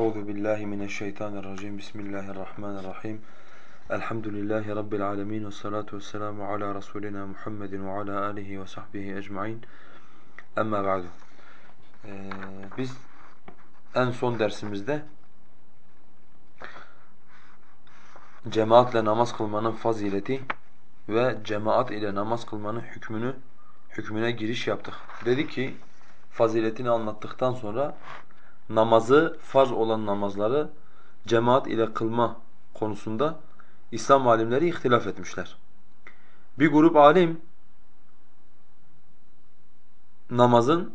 Euzu billahi mineşşeytanirracim. Bismillahirrahmanirrahim. Elhamdülillahi rabbil alamin ve salatu vesselamu ala rasulina Muhammedin ve ala alihi ve sahbihi ecmaîn. Amma ba'du. Ee, biz en son dersimizde cemaatle namaz kılmanın fazileti ve cemaat ile namaz kılmanın hükmünü hükmüne giriş yaptık. Dedi ki faziletini anlattıktan sonra namazı, farz olan namazları cemaat ile kılma konusunda İslam alimleri ihtilaf etmişler. Bir grup alim namazın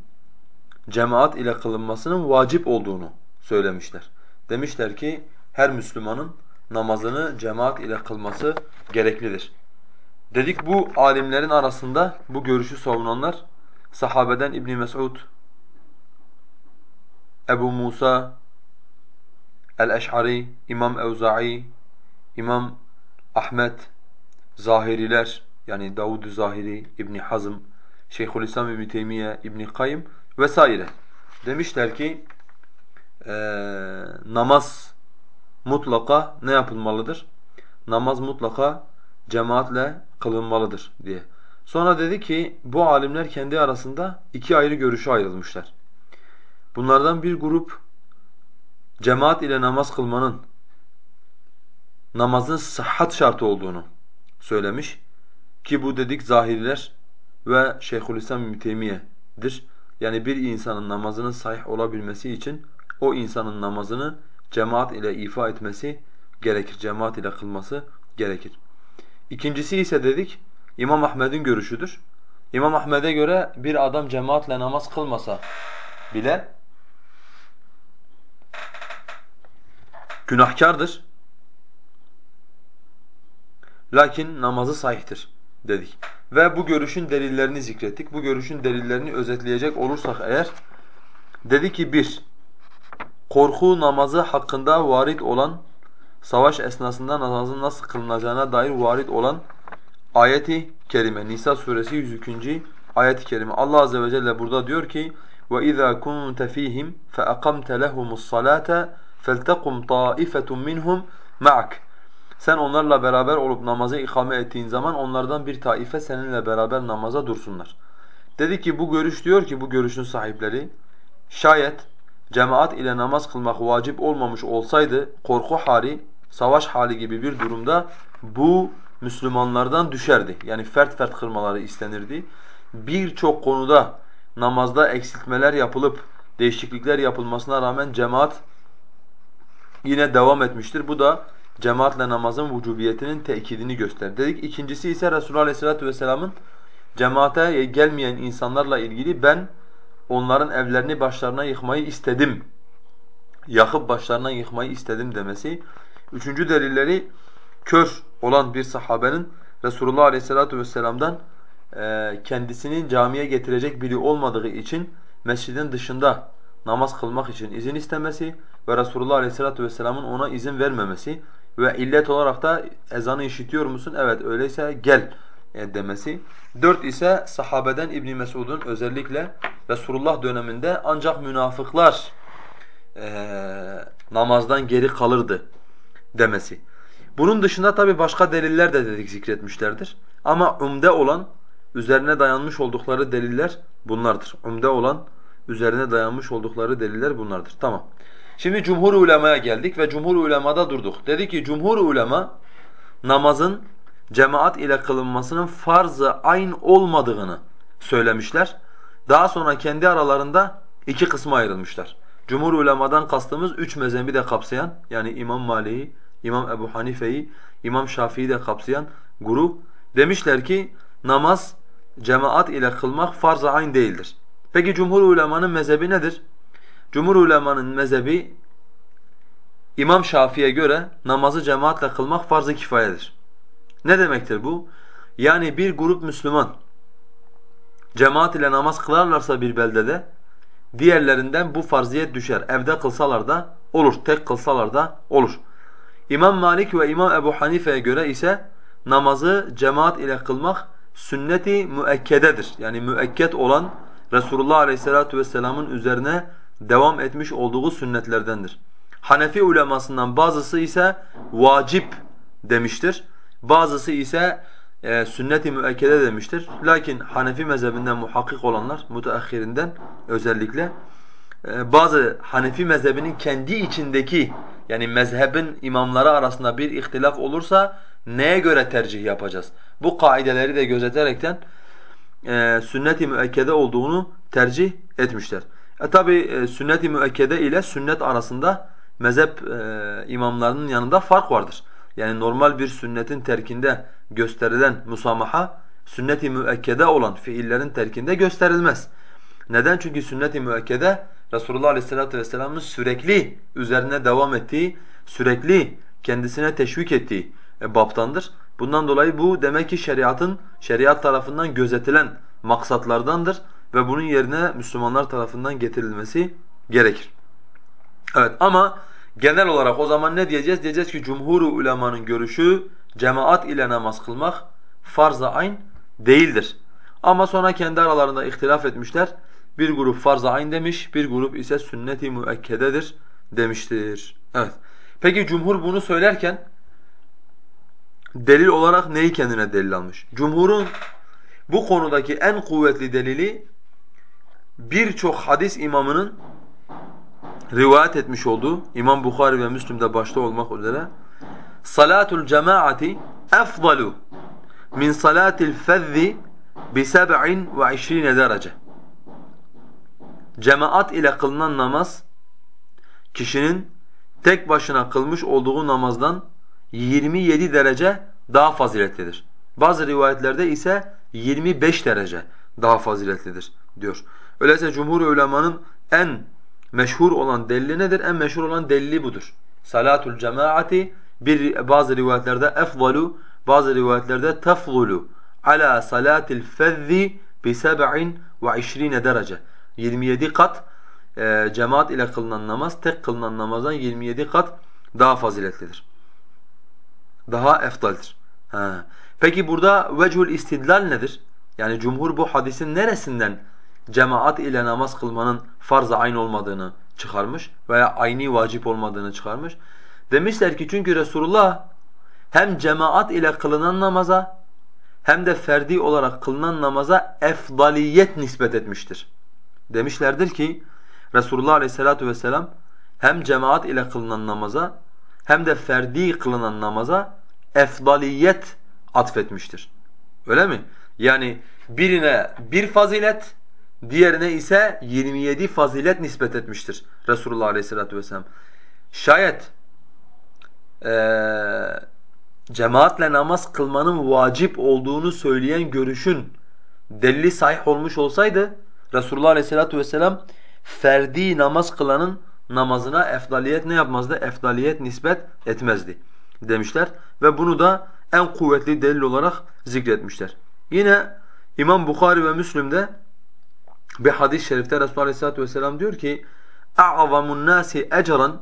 cemaat ile kılınmasının vacip olduğunu söylemişler. Demişler ki her Müslümanın namazını cemaat ile kılması gereklidir. Dedik bu alimlerin arasında bu görüşü savunanlar sahabeden İbn Mes'ud, Ebu Musa el-Eş'ari, İmam Evza'i, İmam Ahmet, Zahiriler yani Davud Zahiri, İbn Hazm, Şeyhülislam İbn Teymiye, İbn Kayyım vesaire demişler ki e, namaz mutlaka ne yapılmalıdır? Namaz mutlaka cemaatle kılınmalıdır diye. Sonra dedi ki bu alimler kendi arasında iki ayrı görüşe ayrılmışlar. Bunlardan bir grup cemaat ile namaz kılmanın namazın sıhhat şartı olduğunu söylemiş. Ki bu dedik zahiriler ve Şeyhülislam İbn Teymiye'dir. Yani bir insanın namazının sahih olabilmesi için o insanın namazını cemaat ile ifa etmesi gerekir. Cemaat ile kılması gerekir. İkincisi ise dedik İmam Ahmed'in görüşüdür. İmam Ahmed'e göre bir adam cemaatle namaz kılmasa bile günahkardır. Lakin namazı sahihtir dedik. Ve bu görüşün delillerini zikrettik. Bu görüşün delillerini özetleyecek olursak eğer dedi ki bir korku namazı hakkında varit olan savaş esnasında namazın nasıl kılınacağına dair varit olan ayeti kerime Nisa suresi 102. ayet-i kerime Allah azze ve celle burada diyor ki ve iza kunte fihim fe aqamte lehumus salate فَلْتَقُمْ طَائِفَةٌ مِّنْهُمْ مَعَكَ Sen onlarla beraber olup namazı ikame ettiğin zaman onlardan bir taife seninle beraber namaza dursunlar. Dedi ki bu görüş diyor ki bu görüşün sahipleri şayet cemaat ile namaz kılmak vacip olmamış olsaydı korku hali, savaş hali gibi bir durumda bu Müslümanlardan düşerdi. Yani fert fert kılmaları istenirdi. Birçok konuda namazda eksiltmeler yapılıp değişiklikler yapılmasına rağmen cemaat yine devam etmiştir. Bu da cemaatle namazın vücubiyetinin tekidini gösterir. Dedik ikincisi ise Resulullah Aleyhisselatü Vesselam'ın cemaate gelmeyen insanlarla ilgili ben onların evlerini başlarına yıkmayı istedim. Yakıp başlarına yıkmayı istedim demesi. Üçüncü delilleri kör olan bir sahabenin Resulullah Aleyhisselatü Vesselam'dan e, kendisinin camiye getirecek biri olmadığı için mescidin dışında namaz kılmak için izin istemesi ve Resulullah Aleyhisselatü Vesselam'ın ona izin vermemesi ve illet olarak da ezanı işitiyor musun? Evet öyleyse gel e, demesi. Dört ise sahabeden İbn Mesud'un özellikle Resulullah döneminde ancak münafıklar e, namazdan geri kalırdı demesi. Bunun dışında tabi başka deliller de dedik zikretmişlerdir. Ama umde olan, üzerine dayanmış oldukları deliller bunlardır. Umde olan, üzerine dayanmış oldukları deliller bunlardır. Tamam. Şimdi cumhur ulemaya geldik ve cumhur ulemada durduk. Dedi ki cumhur ulema namazın cemaat ile kılınmasının farz-ı ayn olmadığını söylemişler. Daha sonra kendi aralarında iki kısma ayrılmışlar. Cumhur ulemadan kastımız üç mezhebi de kapsayan yani İmam Malik'i, İmam Ebu Hanife'yi, İmam Şafii'yi de kapsayan grup demişler ki namaz cemaat ile kılmak farz-ı ayn değildir. Peki cumhur ulemanın mezhebi nedir? Cumhur ulemanın mezhebi İmam Şafii'ye göre namazı cemaatle kılmak farz-ı kifayedir. Ne demektir bu? Yani bir grup Müslüman cemaat ile namaz kılarlarsa bir beldede diğerlerinden bu farziyet düşer. Evde kılsalar da olur, tek kılsalar da olur. İmam Malik ve İmam Ebu Hanife'ye göre ise namazı cemaat ile kılmak sünneti müekkededir. Yani müekket olan Resulullah Aleyhisselatü Vesselam'ın üzerine devam etmiş olduğu sünnetlerdendir. Hanefi ulemasından bazısı ise vacip demiştir. Bazısı ise e, sünnet-i müekkede demiştir. Lakin Hanefi mezhebinden muhakkik olanlar, müteahhirinden özellikle e, bazı Hanefi mezhebinin kendi içindeki yani mezhebin imamları arasında bir ihtilaf olursa neye göre tercih yapacağız? Bu kaideleri de gözeterekten e, sünnet-i müekkede olduğunu tercih etmişler. E tabi e, sünnet-i müekkede ile sünnet arasında mezhep e, imamlarının yanında fark vardır. Yani normal bir sünnetin terkinde gösterilen musamaha sünnet-i müekkede olan fiillerin terkinde gösterilmez. Neden? Çünkü sünnet-i müekkede Resulullah Aleyhisselatü Vesselam'ın sürekli üzerine devam ettiği, sürekli kendisine teşvik ettiği e, baptandır. Bundan dolayı bu demek ki şeriatın şeriat tarafından gözetilen maksatlardandır ve bunun yerine Müslümanlar tarafından getirilmesi gerekir. Evet ama genel olarak o zaman ne diyeceğiz? Diyeceğiz ki cumhur ulemanın görüşü cemaat ile namaz kılmak farz-ı ayn değildir. Ama sonra kendi aralarında ihtilaf etmişler. Bir grup farz-ı ayn demiş, bir grup ise sünnet-i müekkededir demiştir. Evet. Peki cumhur bunu söylerken delil olarak neyi kendine delil almış? Cumhurun bu konudaki en kuvvetli delili birçok hadis imamının rivayet etmiş olduğu İmam Bukhari ve Müslim'de başta olmak üzere salatul cemaati efdalu min salatil fezzi bi 27 derece. Cemaat ile kılınan namaz kişinin tek başına kılmış olduğu namazdan 27 derece daha faziletlidir. Bazı rivayetlerde ise 25 derece daha faziletlidir diyor. Öyleyse cumhur ulemanın en meşhur olan delili nedir? En meşhur olan delili budur. Salatul cemaati bir bazı rivayetlerde efdalu, bazı rivayetlerde tefzulu ala salatil fezzi bi 27 derece. 27 kat e, cemaat ile kılınan namaz tek kılınan namazdan 27 kat daha faziletlidir. Daha eftaldir. Ha. Peki burada vechul istidlal nedir? Yani cumhur bu hadisin neresinden cemaat ile namaz kılmanın farz-ı ayn olmadığını çıkarmış veya ayni vacip olmadığını çıkarmış. Demişler ki çünkü Resulullah hem cemaat ile kılınan namaza hem de ferdi olarak kılınan namaza efdaliyet nispet etmiştir. Demişlerdir ki Resulullah Aleyhisselatü vesselam hem cemaat ile kılınan namaza hem de ferdi kılınan namaza efdaliyet atfetmiştir. Öyle mi? Yani birine bir fazilet, diğerine ise 27 fazilet nispet etmiştir Resulullah Aleyhisselatü vesselam. Şayet ee, cemaatle namaz kılmanın vacip olduğunu söyleyen görüşün delili sahih olmuş olsaydı Resulullah Aleyhisselatü vesselam ferdi namaz kılanın namazına efdaliyet ne yapmazdı? Efdaliyet nispet etmezdi demişler ve bunu da en kuvvetli delil olarak zikretmişler. Yine İmam Bukhari ve Müslim'de bir hadis-i şerifte Resulullah Aleyhisselatü Vesselam diyor ki اَعْظَمُ النَّاسِ اَجْرًا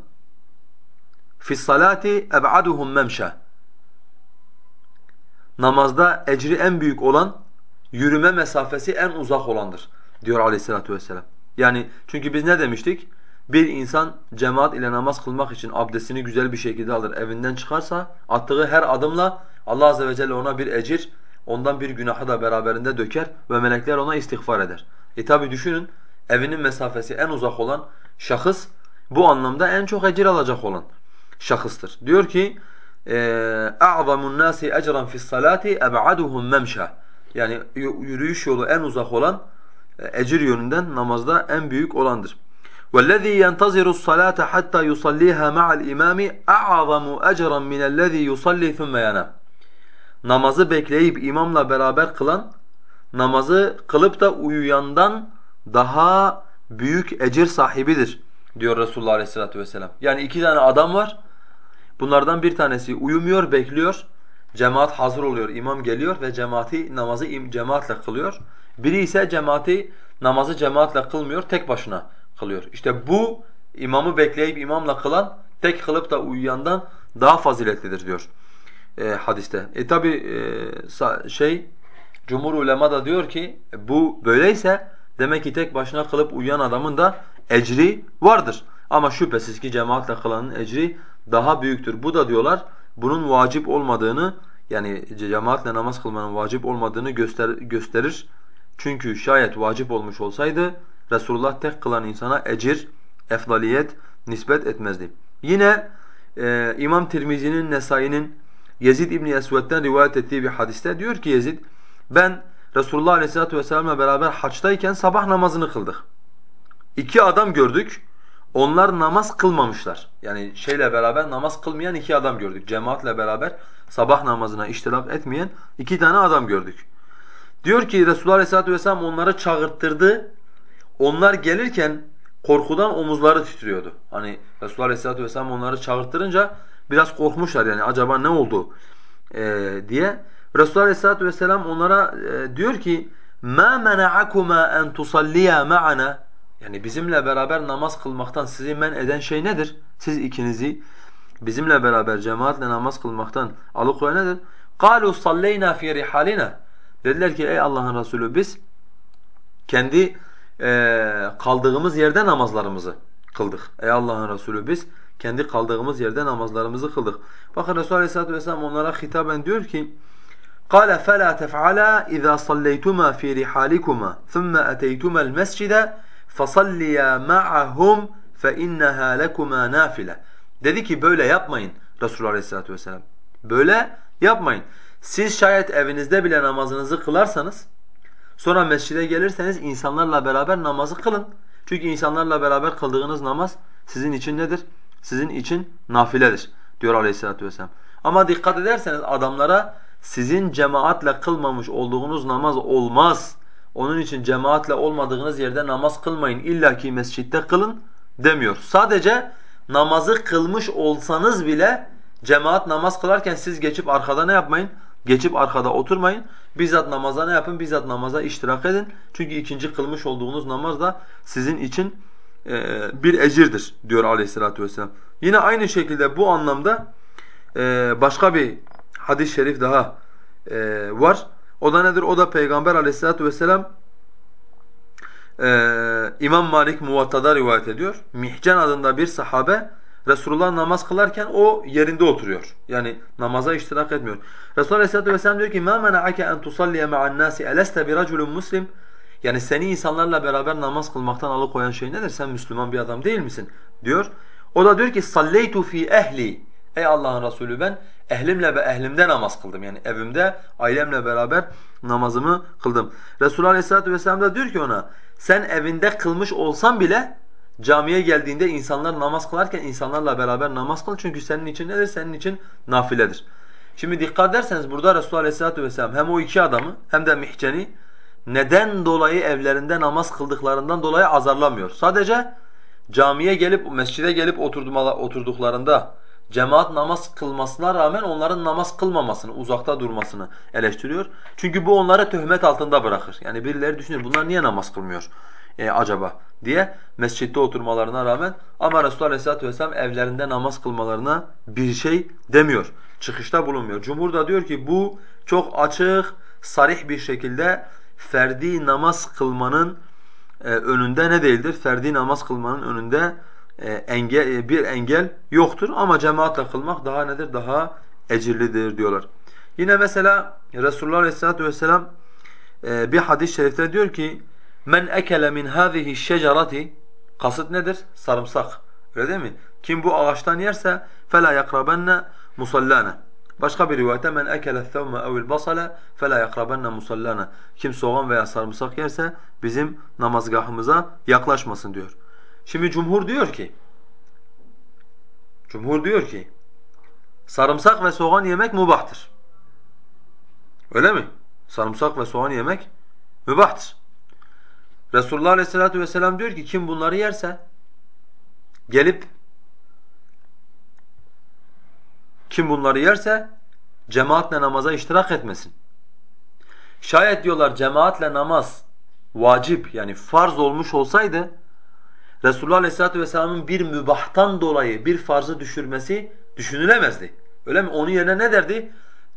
fi salati eb'aduhum memşa. Namazda ecri en büyük olan yürüme mesafesi en uzak olandır diyor Aleyhisselatü vesselam. Yani çünkü biz ne demiştik? Bir insan cemaat ile namaz kılmak için abdestini güzel bir şekilde alır, evinden çıkarsa attığı her adımla Allah azze ve celle ona bir ecir, ondan bir günahı da beraberinde döker ve melekler ona istiğfar eder. E tabi düşünün evinin mesafesi en uzak olan şahıs bu anlamda en çok ecir alacak olan şahıstır. Diyor ki اَعْظَمُ النَّاسِ اَجْرًا فِي الصَّلَاةِ اَبْعَدُهُمْ memşa. Yani yürüyüş yolu en uzak olan e, ecir yönünden namazda en büyük olandır. وَالَّذ۪ي يَنْتَظِرُ الصَّلَاةَ حَتَّى يُصَلِّيهَا مَعَ الْاِمَامِ اَعْظَمُ اَجْرًا مِنَ الَّذ۪ي يُصَلِّي ثُمَّ يَنَامِ Namazı bekleyip imamla beraber kılan, namazı kılıp da uyuyandan daha büyük ecir sahibidir diyor Resulullah Aleyhisselatü Vesselam. Yani iki tane adam var, bunlardan bir tanesi uyumuyor, bekliyor, cemaat hazır oluyor, imam geliyor ve cemaati namazı cemaatle kılıyor. Biri ise cemaati namazı cemaatle kılmıyor, tek başına kılıyor. İşte bu imamı bekleyip imamla kılan tek kılıp da uyuyandan daha faziletlidir diyor e, hadiste. E tabi e, şey cumhur ulema da diyor ki e, bu böyleyse demek ki tek başına kılıp uyuyan adamın da ecri vardır. Ama şüphesiz ki cemaatle kılanın ecri daha büyüktür. Bu da diyorlar bunun vacip olmadığını yani cemaatle namaz kılmanın vacip olmadığını göster gösterir. Çünkü şayet vacip olmuş olsaydı Resulullah tek kılan insana ecir, efdaliyet nispet etmezdi. Yine e, İmam Tirmizi'nin, Nesai'nin Yezid İbni Esved'den rivayet ettiği bir hadiste diyor ki Yezid, ben Resulullah Aleyhisselatü Vesselam'la beraber haçtayken sabah namazını kıldık. İki adam gördük, onlar namaz kılmamışlar. Yani şeyle beraber namaz kılmayan iki adam gördük. Cemaatle beraber sabah namazına iştirak etmeyen iki tane adam gördük. Diyor ki Resulullah Aleyhisselatü Vesselam onları çağırttırdı. Onlar gelirken korkudan omuzları titriyordu. Hani Resulullah Aleyhisselatü Vesselam onları çağırttırınca biraz korkmuşlar yani acaba ne oldu ee, diye. Resulullah Aleyhisselatü Vesselam onlara e, diyor ki مَا مَنَعَكُمَا اَنْ تُصَلِّيَا مَعَنَا Yani bizimle beraber namaz kılmaktan sizi men eden şey nedir? Siz ikinizi bizimle beraber cemaatle namaz kılmaktan alıkoyan nedir? قَالُوا صَلَّيْنَا فِي رِحَالِنَا Dediler ki ey Allah'ın Resulü biz kendi e, kaldığımız yerde namazlarımızı kıldık. Ey Allah'ın Resulü biz kendi kaldığımız yerde namazlarımızı kıldık. Bakın Resulullah Aleyhisselatü Vesselam onlara hitaben diyor ki قال فلا تفعلا إذا صليتما في رحالكما ثم أتيتما المسجد فصليا معهم فإنها لكما نافلة. Dedi ki böyle yapmayın Resulullah Aleyhisselatü Vesselam. Böyle yapmayın. Siz şayet evinizde bile namazınızı kılarsanız sonra mescide gelirseniz insanlarla beraber namazı kılın. Çünkü insanlarla beraber kıldığınız namaz sizin için nedir? Sizin için nafiledir diyor Aleyhisselatü Vesselam. Ama dikkat ederseniz adamlara sizin cemaatle kılmamış olduğunuz namaz olmaz. Onun için cemaatle olmadığınız yerde namaz kılmayın. İlla ki mescitte kılın demiyor. Sadece namazı kılmış olsanız bile cemaat namaz kılarken siz geçip arkada ne yapmayın? Geçip arkada oturmayın. Bizzat namaza ne yapın? Bizzat namaza iştirak edin. Çünkü ikinci kılmış olduğunuz namaz da sizin için e, bir ecirdir diyor aleyhissalatu vesselam. Yine aynı şekilde bu anlamda e, başka bir hadis-i şerif daha e, var. O da nedir? O da Peygamber aleyhissalatu vesselam İmam Malik Muvatta'da rivayet ediyor. Mihcan adında bir sahabe Resulullah namaz kılarken o yerinde oturuyor. Yani namaza iştirak etmiyor. Resulullah Aleyhisselatü Vesselam diyor ki مَا مَنَعَكَ أَنْ تُصَلِّيَ مَعَ النَّاسِ أَلَسْتَ بِرَجُلٌ muslim Yani seni insanlarla beraber namaz kılmaktan alıkoyan şey nedir? Sen Müslüman bir adam değil misin? diyor. O da diyor ki salleytu fi ehli. Ey Allah'ın Resulü ben ehlimle ve ehlimde namaz kıldım. Yani evimde ailemle beraber namazımı kıldım. Resulullah Aleyhisselatü Vesselam da diyor ki ona sen evinde kılmış olsan bile Camiye geldiğinde insanlar namaz kılarken insanlarla beraber namaz kıl çünkü senin için nedir? Senin için nafiledir. Şimdi dikkat ederseniz burada Resulullah Aleyhisselatü Vesselam hem o iki adamı hem de Mihcen'i neden dolayı evlerinde namaz kıldıklarından dolayı azarlamıyor. Sadece camiye gelip, mescide gelip oturduklarında cemaat namaz kılmasına rağmen onların namaz kılmamasını, uzakta durmasını eleştiriyor. Çünkü bu onları töhmet altında bırakır. Yani birileri düşünür bunlar niye namaz kılmıyor? e, acaba diye mescitte oturmalarına rağmen ama Resulullah Aleyhisselatü Vesselam evlerinde namaz kılmalarına bir şey demiyor. Çıkışta bulunmuyor. Cumhur da diyor ki bu çok açık, sarih bir şekilde ferdi namaz kılmanın e, önünde ne değildir? Ferdi namaz kılmanın önünde e, engel, e, bir engel yoktur ama cemaatle kılmak daha nedir? Daha ecirlidir diyorlar. Yine mesela Resulullah Aleyhisselatü Vesselam e, bir hadis-i şerifte diyor ki men ekele min hâzihi şecerati kasıt nedir? Sarımsak. Öyle değil mi? Kim bu ağaçtan yerse fela yakrabenne musallana. Başka bir rivayette men ekele thawma ev'l basala fela yakrabenne musallana. Kim soğan veya sarımsak yerse bizim namazgahımıza yaklaşmasın diyor. Şimdi cumhur diyor ki Cumhur diyor ki sarımsak ve soğan yemek mubahtır. Öyle mi? Sarımsak ve soğan yemek mübahtır. Resulullah Aleyhisselatü Vesselam diyor ki kim bunları yerse gelip kim bunları yerse cemaatle namaza iştirak etmesin. Şayet diyorlar cemaatle namaz vacip yani farz olmuş olsaydı Resulullah Aleyhisselatü Vesselam'ın bir mübahtan dolayı bir farzı düşürmesi düşünülemezdi. Öyle mi? Onun yerine ne derdi?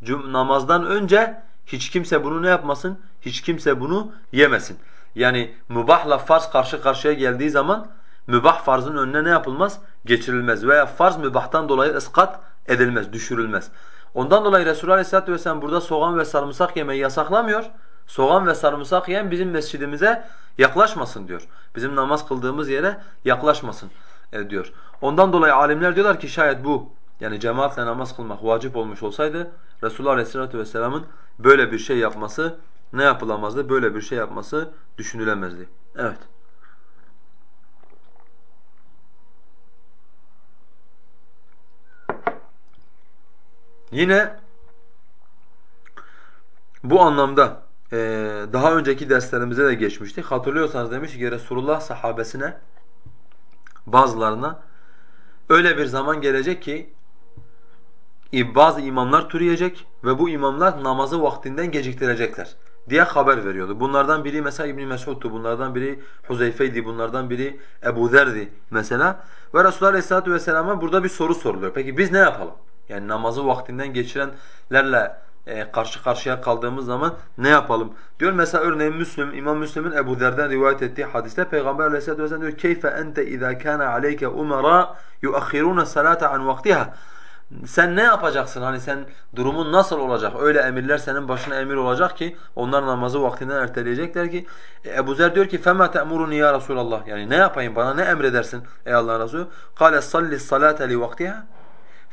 Namazdan önce hiç kimse bunu ne yapmasın? Hiç kimse bunu yemesin. Yani mübahla farz karşı karşıya geldiği zaman mübah farzın önüne ne yapılmaz? Geçirilmez veya farz mübahtan dolayı ıskat edilmez, düşürülmez. Ondan dolayı Resulullah Aleyhisselatü Vesselam burada soğan ve sarımsak yemeyi yasaklamıyor. Soğan ve sarımsak yiyen bizim mescidimize yaklaşmasın diyor. Bizim namaz kıldığımız yere yaklaşmasın e, diyor. Ondan dolayı alimler diyorlar ki şayet bu yani cemaatle namaz kılmak vacip olmuş olsaydı Resulullah Aleyhisselatü Vesselam'ın böyle bir şey yapması ne yapılamazdı? Böyle bir şey yapması düşünülemezdi. Evet. Yine bu anlamda e, daha önceki derslerimizde de geçmişti. Hatırlıyorsanız demiş ki Resulullah sahabesine bazılarına öyle bir zaman gelecek ki bazı imamlar türüyecek ve bu imamlar namazı vaktinden geciktirecekler diye haber veriyordu. Bunlardan biri mesela İbn Mesud'tu, bunlardan biri Huzeyfe'ydi, bunlardan biri Ebu Zer'di mesela. Ve Resulullah Aleyhisselatü Vesselam'a burada bir soru soruluyor. Peki biz ne yapalım? Yani namazı vaktinden geçirenlerle e, karşı karşıya kaldığımız zaman ne yapalım? Diyor mesela örneğin Müslüm, İmam Müslüm'ün Ebu Der'den rivayet ettiği hadiste Peygamber Aleyhisselatü vesselam diyor "Keyfe ente izâ kâne aleyke umara yuakhirûne salâte an vaktiha." Sen ne yapacaksın? Hani sen durumun nasıl olacak? Öyle emirler senin başına emir olacak ki onlar namazı vaktinden erteleyecekler ki e, Ebu Zer diyor ki "Fema te'muruni ya Resulallah?" Yani ne yapayım? Bana ne emredersin ey Allah'ın Resulü? "Kâle salli salâte li vaktiha."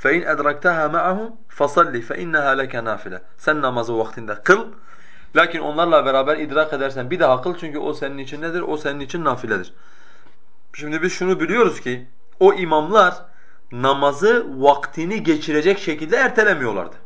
فَاِنْ اَدْرَكْتَهَا مَعَهُمْ فَصَلِّ فَاِنَّهَا لَكَ نَافِلَةً Sen namazı vaktinde kıl. Lakin onlarla beraber idrak edersen bir daha kıl çünkü o senin için nedir? O senin için nafiledir. Şimdi biz şunu biliyoruz ki o imamlar namazı vaktini geçirecek şekilde ertelemiyorlardı.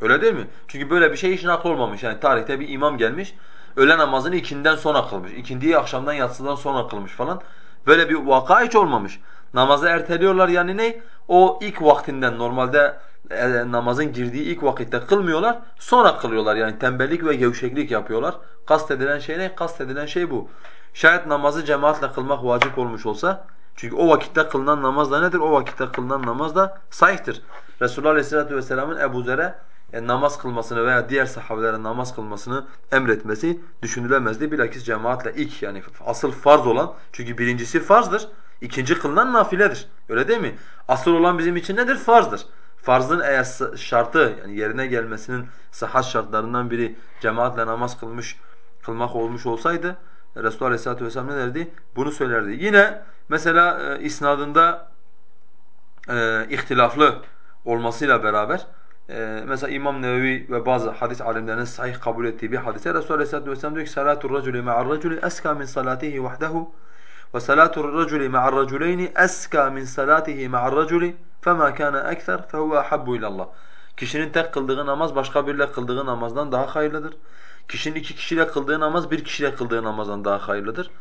Öyle değil mi? Çünkü böyle bir şey hiç nakl olmamış. Yani tarihte bir imam gelmiş, öğle namazını ikinden sonra kılmış. İkindiyi akşamdan yatsıdan sonra kılmış falan. Böyle bir vaka hiç olmamış. Namazı erteliyorlar yani ne? O ilk vaktinden normalde e, namazın girdiği ilk vakitte kılmıyorlar. Sonra kılıyorlar yani tembellik ve gevşeklik yapıyorlar. Kast edilen şey ne? Kast edilen şey bu. Şayet namazı cemaatle kılmak vacip olmuş olsa çünkü o vakitte kılınan namaz da nedir? O vakitte kılınan namaz da sahihtir. Resulullah Aleyhisselatü Vesselam'ın Ebu Zer'e e, namaz kılmasını veya diğer sahabelere namaz kılmasını emretmesi düşünülemezdi. Bilakis cemaatle ilk yani asıl farz olan çünkü birincisi farzdır. İkinci kılınan nafiledir. Öyle değil mi? Asıl olan bizim için nedir? Farzdır. Farzın eğer şartı yani yerine gelmesinin sıhhat şartlarından biri cemaatle namaz kılmış kılmak olmuş olsaydı Resulullah Aleyhisselatü Vesselam ne derdi? Bunu söylerdi. Yine mesela e, isnadında e, ihtilaflı olmasıyla beraber e, mesela İmam Nevevi ve bazı hadis alimlerinin sahih kabul ettiği bir hadise Resulullah Aleyhisselatü Vesselam diyor ki salatu raculi ma'ar raculi eska min salatihi vahdehu ve salatu raculi ma'ar raculeyni eska min salatihi ma'ar raculi fema kana ekser fehuve ahabbu ilallah. Kişinin tek kıldığı namaz başka biriyle kıldığı namazdan daha hayırlıdır. Kişinin iki kişiyle kıldığı namaz bir kişiyle kıldığı namazdan daha hayırlıdır.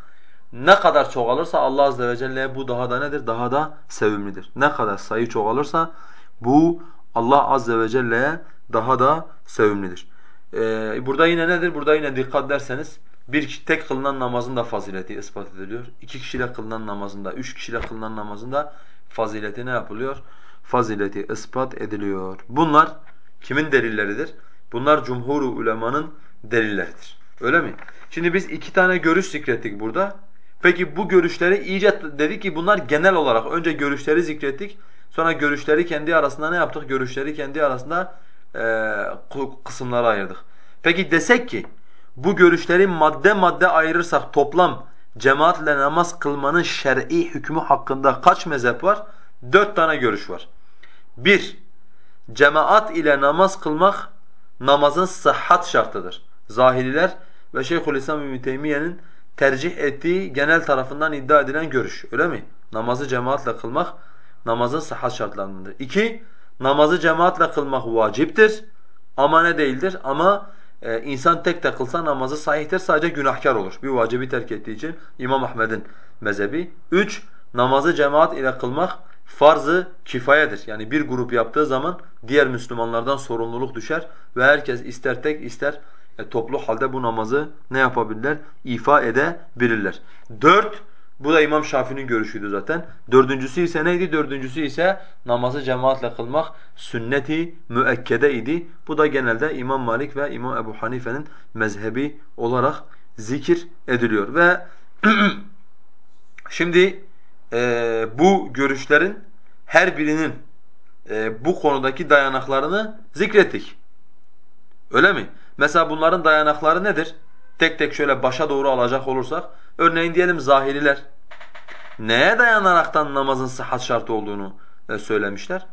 Ne kadar çoğalırsa Allah azze ve celle bu daha da nedir? Daha da sevimlidir. Ne kadar sayı çoğalırsa bu Allah azze ve celle'ye daha da sevimlidir. Ee, burada yine nedir? Burada yine dikkat derseniz bir tek kılınan namazın da fazileti ispat ediliyor. İki kişiyle kılınan namazın da, üç kişiyle kılınan namazın da fazileti ne yapılıyor? Fazileti ispat ediliyor. Bunlar kimin delilleridir? Bunlar cumhur ulemanın delilleridir. Öyle mi? Şimdi biz iki tane görüş zikrettik burada. Peki bu görüşleri iyice dedik ki bunlar genel olarak önce görüşleri zikrettik. Sonra görüşleri kendi arasında ne yaptık? Görüşleri kendi arasında e, kısımlara ayırdık. Peki desek ki bu görüşleri madde madde ayırırsak toplam cemaatle namaz kılmanın şer'i hükmü hakkında kaç mezhep var? Dört tane görüş var. Bir, cemaat ile namaz kılmak namazın sıhhat şartıdır. Zahiriler ve Şeyhülislam İbn Teymiye'nin tercih ettiği genel tarafından iddia edilen görüş. Öyle mi? Namazı cemaatle kılmak namazın sıhhat şartlarındandır. İki, namazı cemaatle kılmak vaciptir ama ne değildir? Ama e, insan tek tek kılsa namazı sahihtir sadece günahkar olur. Bir vacibi terk ettiği için İmam Ahmed'in mezhebi. Üç, namazı cemaat ile kılmak farzı kifayedir. Yani bir grup yaptığı zaman diğer Müslümanlardan sorumluluk düşer ve herkes ister tek ister e, toplu halde bu namazı ne yapabilirler? İfa edebilirler. Dört, bu da İmam Şafii'nin görüşüydü zaten. Dördüncüsü ise neydi? Dördüncüsü ise namazı cemaatle kılmak sünneti müekkede idi. Bu da genelde İmam Malik ve İmam Ebu Hanife'nin mezhebi olarak zikir ediliyor. Ve şimdi e, bu görüşlerin her birinin e, bu konudaki dayanaklarını zikrettik. Öyle mi? Mesela bunların dayanakları nedir? Tek tek şöyle başa doğru alacak olursak, örneğin diyelim zahiriler neye dayanaraktan namazın sıhhat şartı olduğunu e, söylemişler.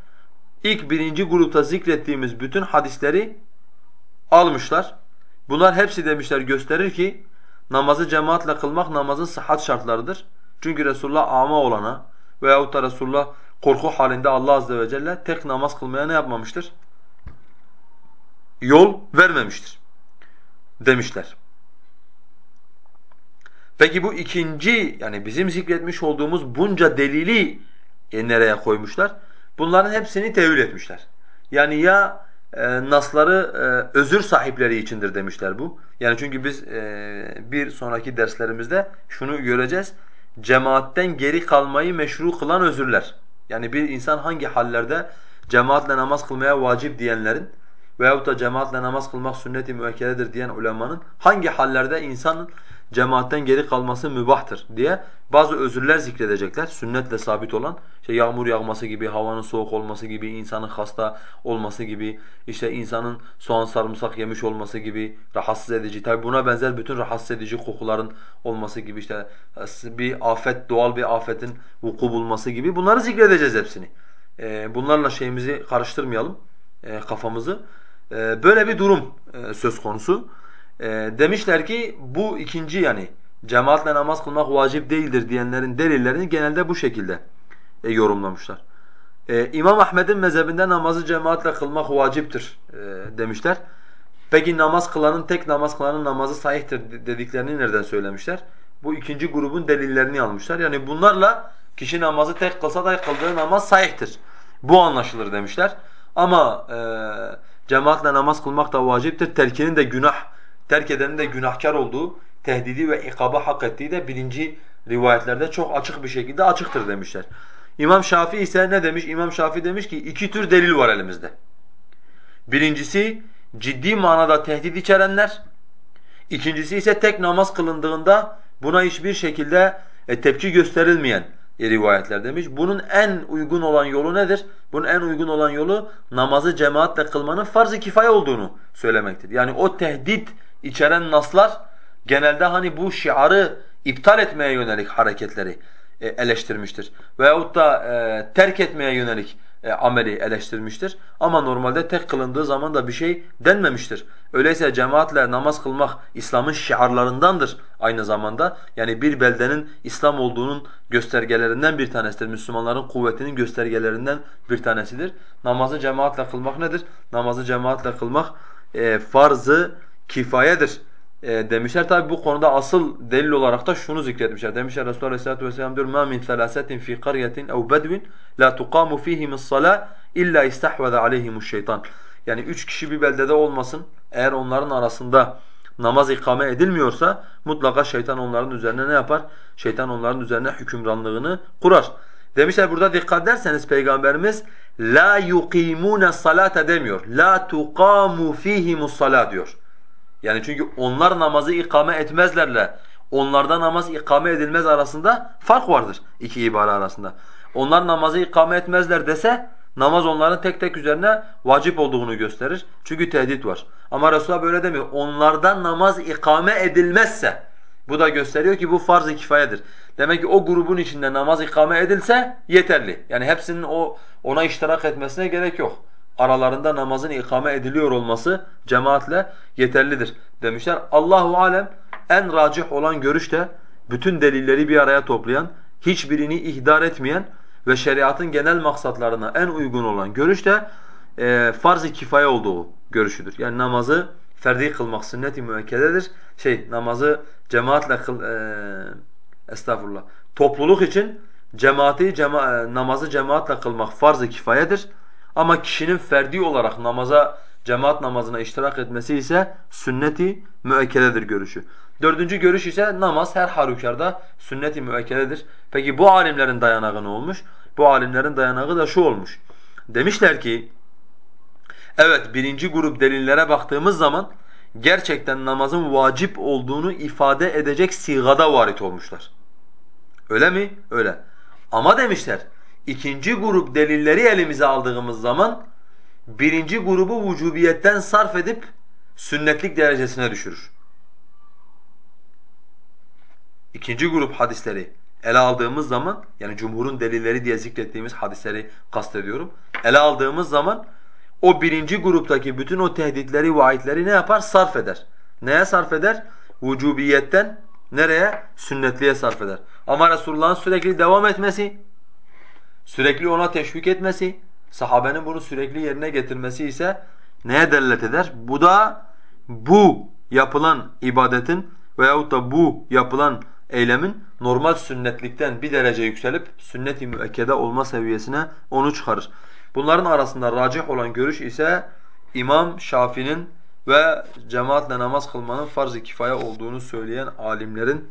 İlk birinci grupta zikrettiğimiz bütün hadisleri almışlar. Bunlar hepsi demişler gösterir ki namazı cemaatle kılmak namazın sıhhat şartlarıdır. Çünkü Resulullah ama olana veyahut da Resulullah korku halinde Allah azze ve celle tek namaz kılmaya ne yapmamıştır? Yol vermemiştir demişler. Peki bu ikinci yani bizim zikretmiş olduğumuz bunca delili e, nereye koymuşlar? Bunların hepsini tevil etmişler. Yani ya e, nasları e, özür sahipleri içindir demişler bu. Yani çünkü biz e, bir sonraki derslerimizde şunu göreceğiz. Cemaatten geri kalmayı meşru kılan özürler. Yani bir insan hangi hallerde cemaatle namaz kılmaya vacip diyenlerin veyahut da cemaatle namaz kılmak sünnet-i müekkededir diyen ulemanın hangi hallerde insanın cemaatten geri kalması mübahtır diye bazı özürler zikredecekler. Sünnetle sabit olan işte yağmur yağması gibi, havanın soğuk olması gibi, insanın hasta olması gibi, işte insanın soğan sarımsak yemiş olması gibi rahatsız edici. Tabi buna benzer bütün rahatsız edici kokuların olması gibi işte bir afet, doğal bir afetin vuku bulması gibi bunları zikredeceğiz hepsini. Ee, bunlarla şeyimizi karıştırmayalım e, kafamızı. Ee, böyle bir durum e, söz konusu. E, demişler ki bu ikinci yani cemaatle namaz kılmak vacip değildir diyenlerin delillerini genelde bu şekilde e, yorumlamışlar. E, İmam Ahmed'in mezhebinde namazı cemaatle kılmak vaciptir e, demişler. Peki namaz kılanın tek namaz kılanın namazı sahihtir dediklerini nereden söylemişler? Bu ikinci grubun delillerini almışlar. Yani bunlarla kişi namazı tek kılsa da kıldığı namaz sahihtir. Bu anlaşılır demişler. Ama e, cemaatle namaz kılmak da vaciptir. Terkinin de günah terk edenin de günahkar olduğu, tehdidi ve ikaba hak ettiği de birinci rivayetlerde çok açık bir şekilde açıktır demişler. İmam Şafii ise ne demiş? İmam Şafii demiş ki iki tür delil var elimizde. Birincisi ciddi manada tehdit içerenler. İkincisi ise tek namaz kılındığında buna hiçbir şekilde e, tepki gösterilmeyen rivayetler demiş. Bunun en uygun olan yolu nedir? Bunun en uygun olan yolu namazı cemaatle kılmanın farz-ı kifaye olduğunu söylemektir. Yani o tehdit içeren naslar genelde hani bu şiarı iptal etmeye yönelik hareketleri e, eleştirmiştir. Veyahut da e, terk etmeye yönelik e, ameli eleştirmiştir. Ama normalde tek kılındığı zaman da bir şey denmemiştir. Öyleyse cemaatle namaz kılmak İslam'ın şiarlarındandır aynı zamanda. Yani bir beldenin İslam olduğunun göstergelerinden bir tanesidir. Müslümanların kuvvetinin göstergelerinden bir tanesidir. Namazı cemaatle kılmak nedir? Namazı cemaatle kılmak e, farz-ı kifayedir e, demişler. Tabi bu konuda asıl delil olarak da şunu zikretmişler. Demişler Resulullah Aleyhisselatü Vesselam diyor مَا مِنْ ثَلَاسَةٍ فِي قَرْيَةٍ اَوْ بَدْوٍ لَا تُقَامُ ف۪يهِمِ الصَّلَاةِ اِلَّا اِسْتَحْوَذَ عَلَيْهِمُ الشَّيْطَانِ Yani üç kişi bir beldede olmasın. Eğer onların arasında namaz ikame edilmiyorsa mutlaka şeytan onların üzerine ne yapar? Şeytan onların üzerine hükümranlığını kurar. Demişler burada dikkat ederseniz Peygamberimiz la yuqimuna salate demiyor. La tuqamu fihimus salat diyor. Yani çünkü onlar namazı ikame etmezlerle onlarda namaz ikame edilmez arasında fark vardır iki ibare arasında. Onlar namazı ikame etmezler dese namaz onların tek tek üzerine vacip olduğunu gösterir. Çünkü tehdit var. Ama Resulullah böyle demiyor. Onlardan namaz ikame edilmezse bu da gösteriyor ki bu farz-ı kifayedir. Demek ki o grubun içinde namaz ikame edilse yeterli. Yani hepsinin o ona iştirak etmesine gerek yok aralarında namazın ikame ediliyor olması cemaatle yeterlidir demişler. Allahu alem en racih olan görüş de bütün delilleri bir araya toplayan, hiçbirini ihdar etmeyen ve şeriatın genel maksatlarına en uygun olan görüş de e, farz-ı kifaye olduğu görüşüdür. Yani namazı ferdi kılmak sünnet-i müekkededir. Şey namazı cemaatle kıl e, estağfurullah. Topluluk için cemaati cema, namazı cemaatle kılmak farz-ı kifayedir. Ama kişinin ferdi olarak namaza, cemaat namazına iştirak etmesi ise sünneti müekkededir görüşü. Dördüncü görüş ise namaz her halükarda sünnet-i müekkededir. Peki bu alimlerin dayanağı ne olmuş? Bu alimlerin dayanağı da şu olmuş. Demişler ki, evet birinci grup delillere baktığımız zaman gerçekten namazın vacip olduğunu ifade edecek sigada varit olmuşlar. Öyle mi? Öyle. Ama demişler ikinci grup delilleri elimize aldığımız zaman birinci grubu vücubiyetten sarf edip sünnetlik derecesine düşürür. İkinci grup hadisleri ele aldığımız zaman yani cumhurun delilleri diye zikrettiğimiz hadisleri kastediyorum. Ele aldığımız zaman o birinci gruptaki bütün o tehditleri, vaidleri ne yapar? Sarf eder. Neye sarf eder? Vücubiyetten nereye? Sünnetliğe sarf eder. Ama Resulullah'ın sürekli devam etmesi, sürekli ona teşvik etmesi, sahabenin bunu sürekli yerine getirmesi ise neye delalet eder? Bu da bu yapılan ibadetin veyahut da bu yapılan eylemin normal sünnetlikten bir derece yükselip sünnet-i müekkede olma seviyesine onu çıkarır. Bunların arasında racih olan görüş ise İmam Şafii'nin ve cemaatle namaz kılmanın farz-ı kifaya olduğunu söyleyen alimlerin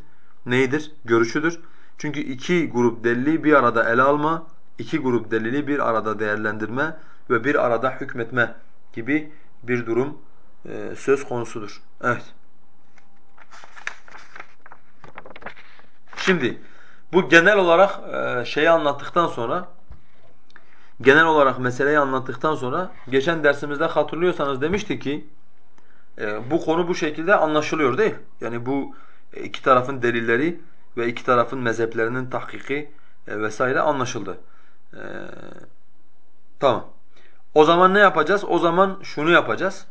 neydir? Görüşüdür. Çünkü iki grup delili bir arada ele alma, iki grup delili bir arada değerlendirme ve bir arada hükmetme gibi bir durum e, söz konusudur. Evet. Şimdi bu genel olarak e, şeyi anlattıktan sonra genel olarak meseleyi anlattıktan sonra geçen dersimizde hatırlıyorsanız demişti ki e, bu konu bu şekilde anlaşılıyor değil. Yani bu iki tarafın delilleri ve iki tarafın mezheplerinin tahkiki e, vesaire anlaşıldı. E, tamam. O zaman ne yapacağız? O zaman şunu yapacağız.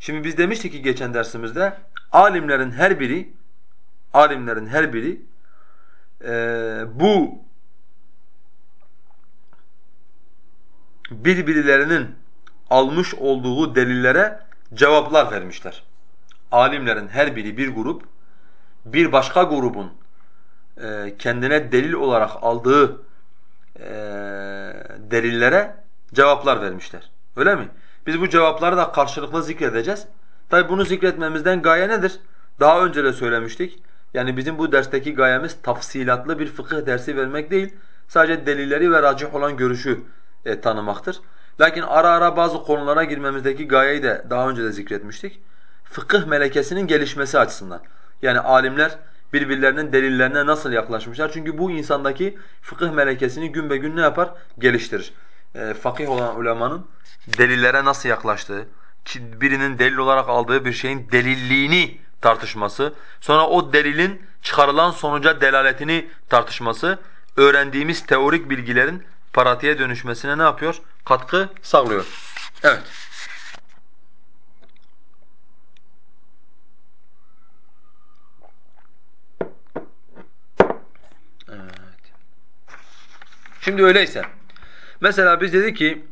Şimdi biz demiştik ki geçen dersimizde alimlerin her biri alimlerin her biri e, bu birbirlerinin almış olduğu delillere cevaplar vermişler. Alimlerin her biri bir grup, bir başka grubun kendine delil olarak aldığı e, delillere cevaplar vermişler. Öyle mi? Biz bu cevapları da karşılıklı zikredeceğiz. Tabi bunu zikretmemizden gaye nedir? Daha önce de söylemiştik. Yani bizim bu dersteki gayemiz tafsilatlı bir fıkıh dersi vermek değil. Sadece delilleri ve racih olan görüşü e, tanımaktır. Lakin ara ara bazı konulara girmemizdeki gayeyi de daha önce de zikretmiştik. Fıkıh melekesinin gelişmesi açısından. Yani alimler birbirlerinin delillerine nasıl yaklaşmışlar? Çünkü bu insandaki fıkıh melekesini gün be gün ne yapar? Geliştirir. E, fakih olan ulemanın delillere nasıl yaklaştığı, birinin delil olarak aldığı bir şeyin delilliğini tartışması, sonra o delilin çıkarılan sonuca delaletini tartışması, öğrendiğimiz teorik bilgilerin pratiğe dönüşmesine ne yapıyor? Katkı sağlıyor. Evet. Şimdi öyleyse, mesela biz dedik ki,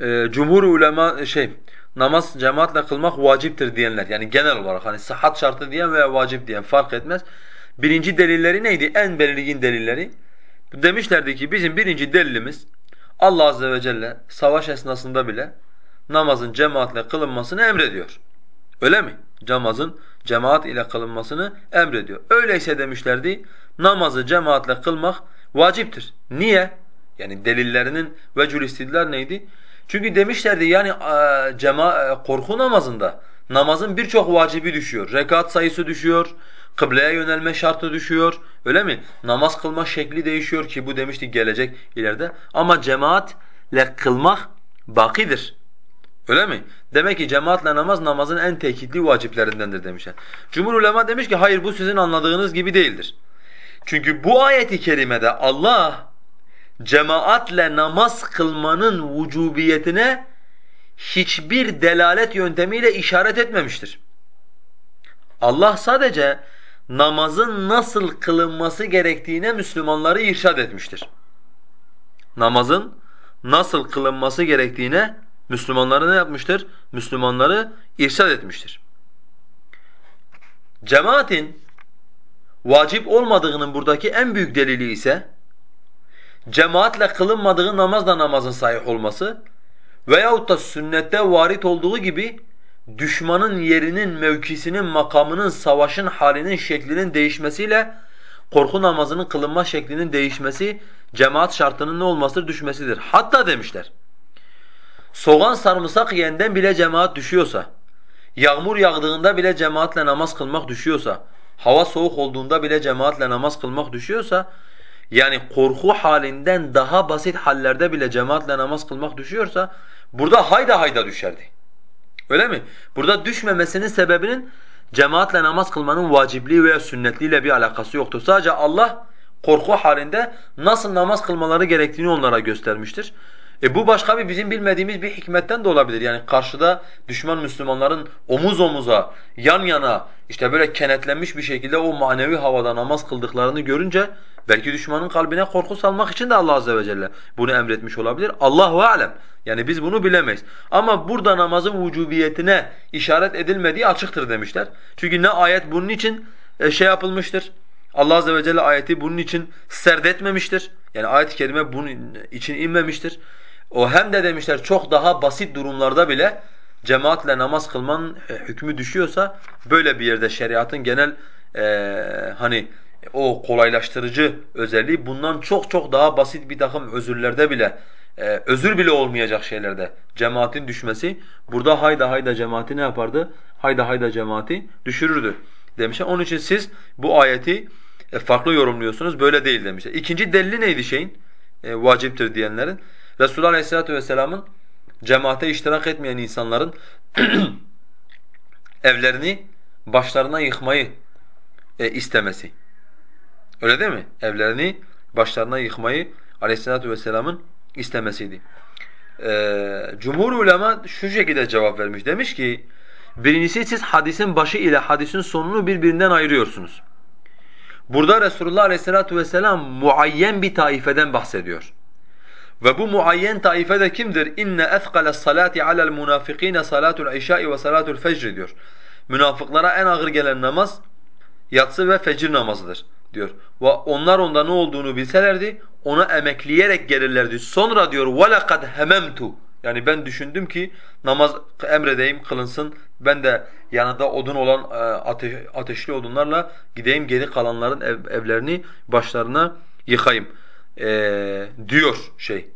e, cumhur ulema şey namaz cemaatle kılmak vaciptir diyenler yani genel olarak hani sıhhat şartı diyen veya vacip diyen fark etmez. Birinci delilleri neydi? En belirgin delilleri. Demişlerdi ki bizim birinci delilimiz Allah azze ve celle savaş esnasında bile namazın cemaatle kılınmasını emrediyor. Öyle mi? Namazın cemaat ile kılınmasını emrediyor. Öyleyse demişlerdi namazı cemaatle kılmak vaciptir. Niye? Yani delillerinin vecül istidlal neydi? Çünkü demişlerdi yani e, cema e, korku namazında namazın birçok vacibi düşüyor. Rekat sayısı düşüyor, kıbleye yönelme şartı düşüyor. Öyle mi? Namaz kılma şekli değişiyor ki bu demiştik gelecek ileride. Ama cemaatle kılmak bakidir. Öyle mi? Demek ki cemaatle namaz namazın en tekitli vaciplerindendir demişler. Cumhur ulema demiş ki hayır bu sizin anladığınız gibi değildir. Çünkü bu ayeti kerimede Allah cemaatle namaz kılmanın vücubiyetine hiçbir delalet yöntemiyle işaret etmemiştir. Allah sadece namazın nasıl kılınması gerektiğine Müslümanları irşad etmiştir. Namazın nasıl kılınması gerektiğine Müslümanları ne yapmıştır? Müslümanları irşad etmiştir. Cemaatin vacip olmadığının buradaki en büyük delili ise cemaatle kılınmadığı namaz da namazın sahih olması veyahut da sünnette varit olduğu gibi düşmanın yerinin, mevkisinin, makamının, savaşın halinin, şeklinin değişmesiyle korku namazının kılınma şeklinin değişmesi cemaat şartının ne olmasıdır? Düşmesidir. Hatta demişler, soğan sarımsak yiyenden bile cemaat düşüyorsa, yağmur yağdığında bile cemaatle namaz kılmak düşüyorsa, hava soğuk olduğunda bile cemaatle namaz kılmak düşüyorsa yani korku halinden daha basit hallerde bile cemaatle namaz kılmak düşüyorsa burada hayda hayda düşerdi. Öyle mi? Burada düşmemesinin sebebinin cemaatle namaz kılmanın vacipliği veya sünnetliğiyle bir alakası yoktur. Sadece Allah korku halinde nasıl namaz kılmaları gerektiğini onlara göstermiştir. E bu başka bir bizim bilmediğimiz bir hikmetten de olabilir. Yani karşıda düşman Müslümanların omuz omuza, yan yana işte böyle kenetlenmiş bir şekilde o manevi havada namaz kıldıklarını görünce belki düşmanın kalbine korku salmak için de Allah azze ve celle bunu emretmiş olabilir. Allahu alem. Yani biz bunu bilemeyiz. Ama burada namazın vücubiyetine işaret edilmediği açıktır demişler. Çünkü ne ayet bunun için e, şey yapılmıştır. Allah azze ve celle ayeti bunun için serdetmemiştir. Yani ayet-i kerime bunun için inmemiştir. O hem de demişler çok daha basit durumlarda bile cemaatle namaz kılmanın e, hükmü düşüyorsa böyle bir yerde şeriatın genel e, hani o kolaylaştırıcı özelliği bundan çok çok daha basit bir takım özürlerde bile e, özür bile olmayacak şeylerde cemaatin düşmesi burada hayda hayda cemaati ne yapardı? Hayda hayda cemaati düşürürdü demişler. Onun için siz bu ayeti e, farklı yorumluyorsunuz. Böyle değil demişler. İkinci delili neydi şeyin? E, vaciptir diyenlerin. Resulullah Aleyhisselatü Vesselam'ın cemaate iştirak etmeyen insanların evlerini başlarına yıkmayı e, istemesi. Öyle değil mi? Evlerini başlarına yıkmayı Aleyhisselatü Vesselam'ın istemesiydi. Ee, Cumhur ulema şu şekilde cevap vermiş. Demiş ki, birincisi siz hadisin başı ile hadisin sonunu birbirinden ayırıyorsunuz. Burada Resulullah Aleyhisselatü Vesselam muayyen bir taifeden bahsediyor. Ve bu muayyen taife de kimdir? İnne ethqale salati alel munafikine salatul işai ve salatul fecr diyor. Münafıklara en ağır gelen namaz yatsı ve fecir namazıdır diyor. Ve onlar onda ne olduğunu bilselerdi ona emekleyerek gelirlerdi. Sonra diyor وَلَقَدْ هَمَمْتُ Yani ben düşündüm ki namaz emredeyim kılınsın. Ben de yanında odun olan e, ateş, ateşli odunlarla gideyim geri kalanların ev, evlerini başlarına yıkayım e, diyor şey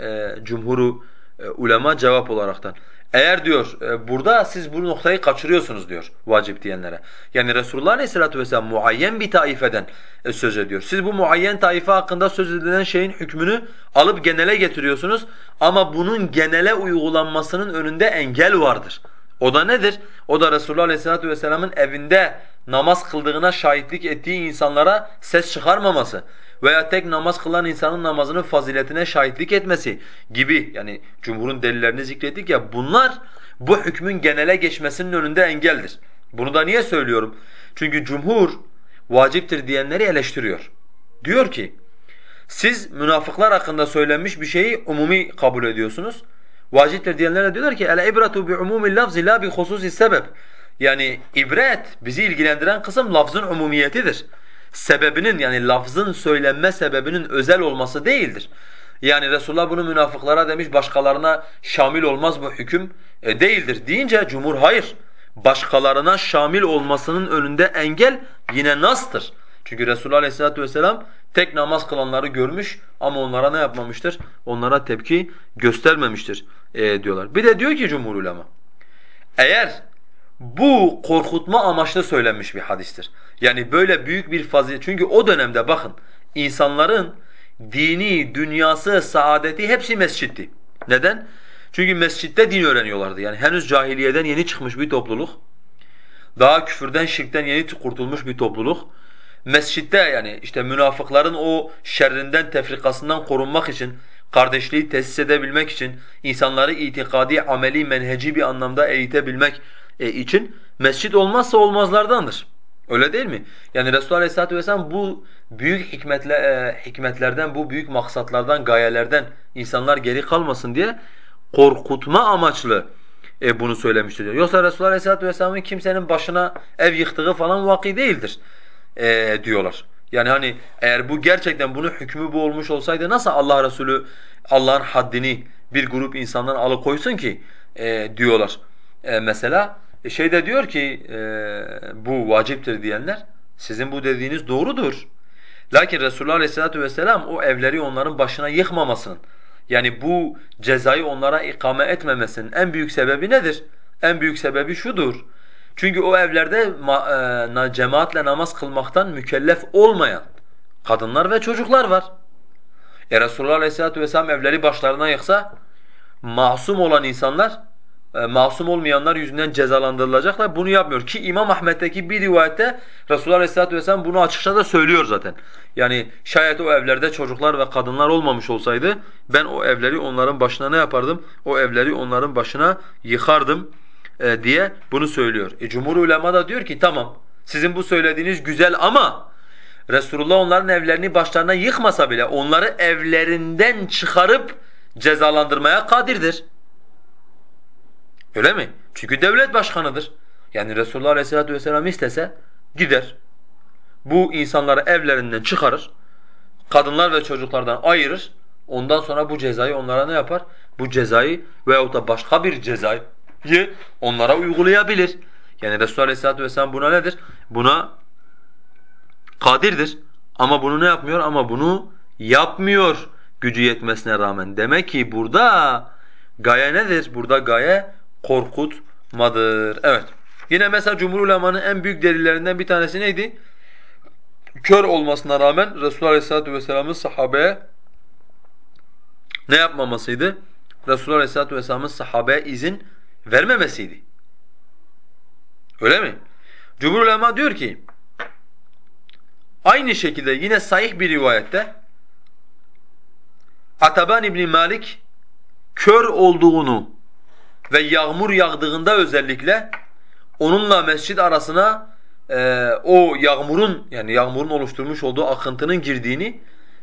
e, cumhuru e, ulema cevap olaraktan. Eğer diyor e, burada siz bu noktayı kaçırıyorsunuz diyor vacip diyenlere. Yani Resulullah Aleyhisselatü Vesselam muayyen bir taifeden e, söz ediyor. Siz bu muayyen taife hakkında söz edilen şeyin hükmünü alıp genele getiriyorsunuz ama bunun genele uygulanmasının önünde engel vardır. O da nedir? O da Resulullah Aleyhisselatü Vesselam'ın evinde namaz kıldığına şahitlik ettiği insanlara ses çıkarmaması veya tek namaz kılan insanın namazının faziletine şahitlik etmesi gibi yani cumhurun delillerini zikrettik ya bunlar bu hükmün genele geçmesinin önünde engeldir. Bunu da niye söylüyorum? Çünkü cumhur vaciptir diyenleri eleştiriyor. Diyor ki siz münafıklar hakkında söylenmiş bir şeyi umumi kabul ediyorsunuz. Vaciptir diyenlere diyorlar ki el ibratu bi umumil lafzi la bi hususi sebep. Yani ibret bizi ilgilendiren kısım lafzın umumiyetidir sebebinin yani lafzın söylenme sebebinin özel olması değildir. Yani Resulullah bunu münafıklara demiş başkalarına şamil olmaz bu hüküm e, değildir deyince cumhur hayır. Başkalarına şamil olmasının önünde engel yine nastır. Çünkü Resulullah Aleyhisselatü Vesselam tek namaz kılanları görmüş ama onlara ne yapmamıştır? Onlara tepki göstermemiştir e, diyorlar. Bir de diyor ki cumhur ulema eğer bu korkutma amaçlı söylenmiş bir hadistir. Yani böyle büyük bir fazilet. Çünkü o dönemde bakın insanların dini, dünyası, saadeti hepsi mescitti. Neden? Çünkü mescitte din öğreniyorlardı. Yani henüz cahiliyeden yeni çıkmış bir topluluk. Daha küfürden, şirkten yeni kurtulmuş bir topluluk. Mescitte yani işte münafıkların o şerrinden, tefrikasından korunmak için, kardeşliği tesis edebilmek için, insanları itikadi, ameli, menheci bir anlamda eğitebilmek e, için mescit olmazsa olmazlardandır. Öyle değil mi? Yani Resulullah Aleyhisselatü Vesselam bu büyük hikmetle, e, hikmetlerden, bu büyük maksatlardan, gayelerden insanlar geri kalmasın diye korkutma amaçlı e, bunu söylemiştir diyor. Yoksa Resulullah Aleyhisselatü Vesselam'ın kimsenin başına ev yıktığı falan vaki değildir e, diyorlar. Yani hani eğer bu gerçekten bunun hükmü bu olmuş olsaydı nasıl Allah Resulü Allah'ın haddini bir grup insandan alıkoysun ki e, diyorlar e, mesela. E şey de diyor ki e, bu vaciptir diyenler sizin bu dediğiniz doğrudur. Lakin Resulullah Aleyhisselatü Vesselam o evleri onların başına yıkmamasının yani bu cezayı onlara ikame etmemesinin en büyük sebebi nedir? En büyük sebebi şudur. Çünkü o evlerde e, cemaatle namaz kılmaktan mükellef olmayan kadınlar ve çocuklar var. E Resulullah Aleyhisselatü Vesselam evleri başlarına yıksa masum olan insanlar masum olmayanlar yüzünden cezalandırılacaklar. Bunu yapmıyor ki İmam Ahmet'teki bir rivayette Resulullah Aleyhisselatü Vesselam bunu açıkça da söylüyor zaten. Yani şayet o evlerde çocuklar ve kadınlar olmamış olsaydı ben o evleri onların başına ne yapardım? O evleri onların başına yıkardım e, diye bunu söylüyor. E, Cumhur ulema da diyor ki tamam sizin bu söylediğiniz güzel ama Resulullah onların evlerini başlarına yıkmasa bile onları evlerinden çıkarıp cezalandırmaya kadirdir. Öyle mi? Çünkü devlet başkanıdır. Yani Resulullah Aleyhisselatü Vesselam istese gider. Bu insanları evlerinden çıkarır. Kadınlar ve çocuklardan ayırır. Ondan sonra bu cezayı onlara ne yapar? Bu cezayı veyahut da başka bir cezayı onlara uygulayabilir. Yani Resulullah Aleyhisselatü Vesselam buna nedir? Buna kadirdir. Ama bunu ne yapmıyor? Ama bunu yapmıyor gücü yetmesine rağmen. Demek ki burada gaye nedir? Burada gaye korkutmadır. Evet. Yine mesela Cumhur ulemanın en büyük delillerinden bir tanesi neydi? Kör olmasına rağmen Resulullah Aleyhisselatü Vesselam'ın sahabeye ne yapmamasıydı? Resulullah Aleyhisselatü Vesselam'ın sahabeye izin vermemesiydi. Öyle mi? Cumhur ulema diyor ki aynı şekilde yine sahih bir rivayette Ataban İbni Malik kör olduğunu ve yağmur yağdığında özellikle onunla mescid arasına e, o yağmurun yani yağmurun oluşturmuş olduğu akıntının girdiğini